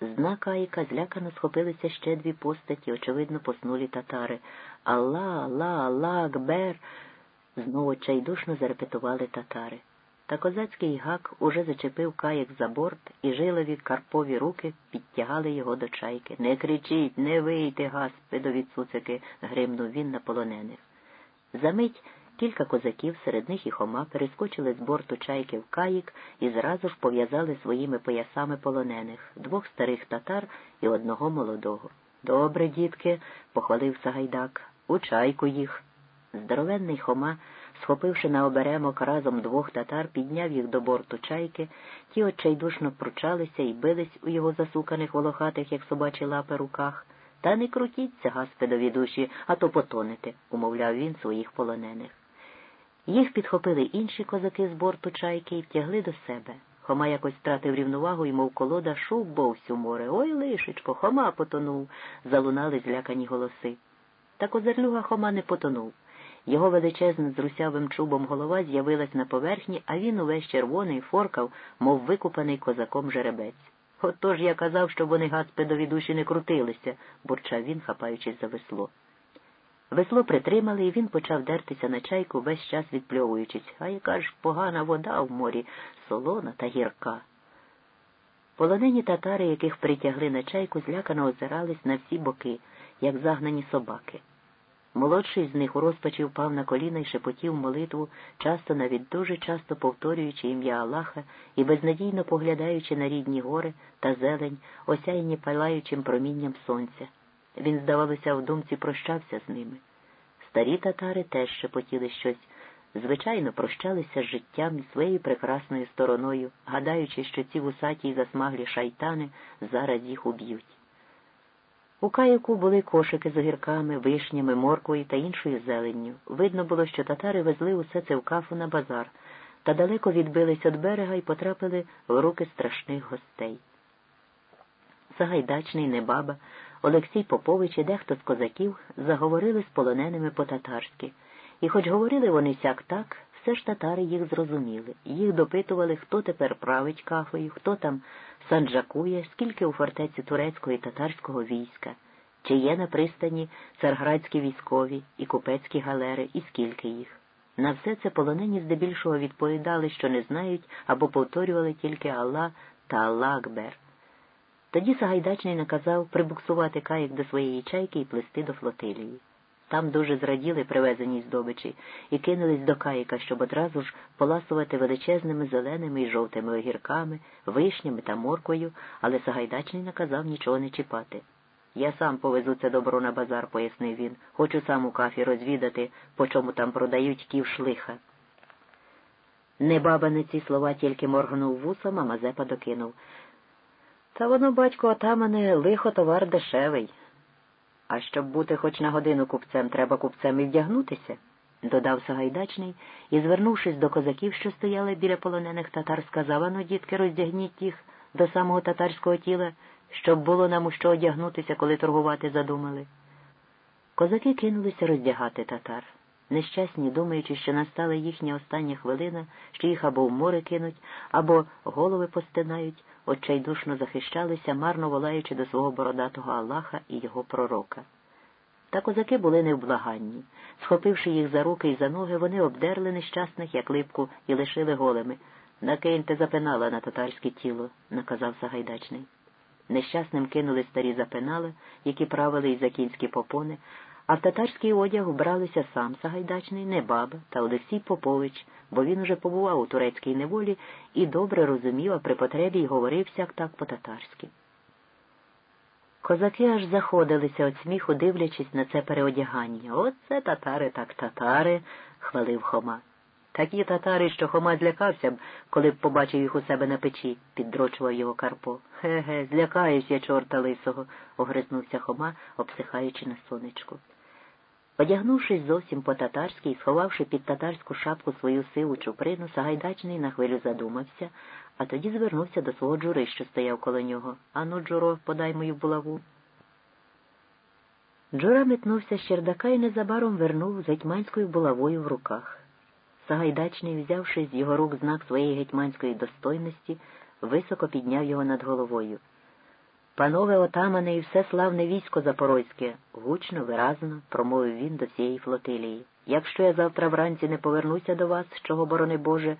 З Каїка злякано схопилися ще дві постаті, очевидно, поснулі татари. Алла, Алла, Алла, Акбер. Знову чайдушно зарепетували татари. Та козацький гак уже зачепив каїк за борт, і жилові карпові руки підтягали його до чайки. Не кричіть, не вийте, гаспидові цуцики, гримнув він на полонених. Замить кілька козаків, серед них і хома, перескочили з борту чайки в каїк і зразу ж пов'язали своїми поясами полонених двох старих татар і одного молодого. Добре, дітки, похвалив Сагайдак, у чайку їх. Здоровенний Хома, схопивши на оберемок разом двох татар, підняв їх до борту чайки, ті отчайдушно пручалися і бились у його засуканих волохатих, як собачі лапи, руках. Та не крутіться, гаспедові душі, а то потонете, умовляв він своїх полонених. Їх підхопили інші козаки з борту чайки і втягли до себе. Хома якось втратив рівновагу і, мов колода, шув бовсю море. Ой, лишечко, Хома потонув, залунали злякані голоси. Та козарлюга Хома не потонув. Його величезна з русявим чубом голова з'явилась на поверхні, а він увесь червоний форкав, мов викупаний козаком жеребець. Отож я казав, щоб вони гаспедові душі не крутилися, бурчав він, хапаючись за весло. Весло притримали, і він почав дертися на чайку, весь час відпльовуючись. А яка ж погана вода в морі, солона та гірка. Полонені татари, яких притягли на чайку, злякано озирались на всі боки, як загнані собаки. Молодший з них у розпачі впав на коліна і шепотів молитву, часто навіть дуже часто повторюючи ім'я Аллаха і безнадійно поглядаючи на рідні гори та зелень, осяйні палаючим промінням сонця. Він, здавалося, в думці прощався з ними. Старі татари теж шепотіли щось, звичайно, прощалися з життям своєю прекрасною стороною, гадаючи, що ці вусаті й засмаглі шайтани зараз їх уб'ють. У каяку були кошики з огірками, вишнями, морквою та іншою зеленню. Видно було, що татари везли усе це в кафу на базар, та далеко відбились від берега і потрапили в руки страшних гостей. Сагайдачний небаба, Олексій Попович і дехто з козаків заговорили з полоненими по-татарськи, і хоч говорили вони сяк так, все ж татари їх зрозуміли. Їх допитували, хто тепер править кафою, хто там санджакує, скільки у фортеці турецького і татарського війська, чи є на пристані царградські військові і купецькі галери, і скільки їх. На все це полонені здебільшого відповідали, що не знають або повторювали тільки Алла та Алла Акбер. Тоді Сагайдачний наказав прибуксувати каїк до своєї чайки і плести до флотилії. Там дуже зраділи привезеній здобичі і кинулись до каїка, щоб одразу ж поласувати величезними зеленими і жовтими огірками, вишнями та моркою, але Сагайдачний наказав нічого не чіпати. Я сам повезу це добро на базар, пояснив він. Хочу сам у кафі розвідати, по чому там продають ків шлиха. Не баба на ці слова тільки моргнув вусом, а Мазепа докинув. Та воно, батько, отамане, лихо товар дешевий. А щоб бути хоч на годину купцем, треба купцем і вдягнутися, додав Сагайдачний і, звернувшись до козаків, що стояли біля полонених татар, сказав ану, дітки, роздягніть їх до самого татарського тіла, щоб було нам у що одягнутися, коли торгувати задумали. Козаки кинулися роздягати татар нещасні, думаючи, що настала їхня остання хвилина, що їх або в море кинуть, або голови постинають, отчайдушно захищалися, марно волаючи до свого бородатого Аллаха і його пророка. Та козаки були невблаганні. Схопивши їх за руки і за ноги, вони обдерли нещасних, як липку, і лишили голими. Накиньте запинала на татарське тіло, наказав Сагайдачний. Нещасним кинули старі запинали, які правили із закінські попони, а в татарський одяг вбралися сам Сагайдачний, Небаба та Олексій Попович, бо він уже побував у турецькій неволі і добре розумів, а при потребі й говорив сяк так по-татарськи. Козаки аж заходилися від сміху, дивлячись на це переодягання. Оце татари так татари, хвалив Хома. Такі татари, що Хома злякався б, коли б побачив їх у себе на печі, піддрочував його Карпо. Ге-ге, злякаюсь я чорта лисого, огризнувся Хома, обсихаючи на сонечку. Одягнувшись зовсім по-татарськи і сховавши під татарську шапку свою сиву чуприну, Сагайдачний на хвилю задумався, а тоді звернувся до свого джури, що стояв коло нього. Ану, джуро, подай мою булаву. Джура метнувся з чердака і незабаром вернув з гетьманською булавою в руках. Сагайдачний, взявши з його рук знак своєї гетьманської достойності, високо підняв його над головою. Панове отамане і все славне військо запорозьке, гучно, виразно промовив він до цієї флотилії. Якщо я завтра вранці не повернуся до вас, чого, борони Боже,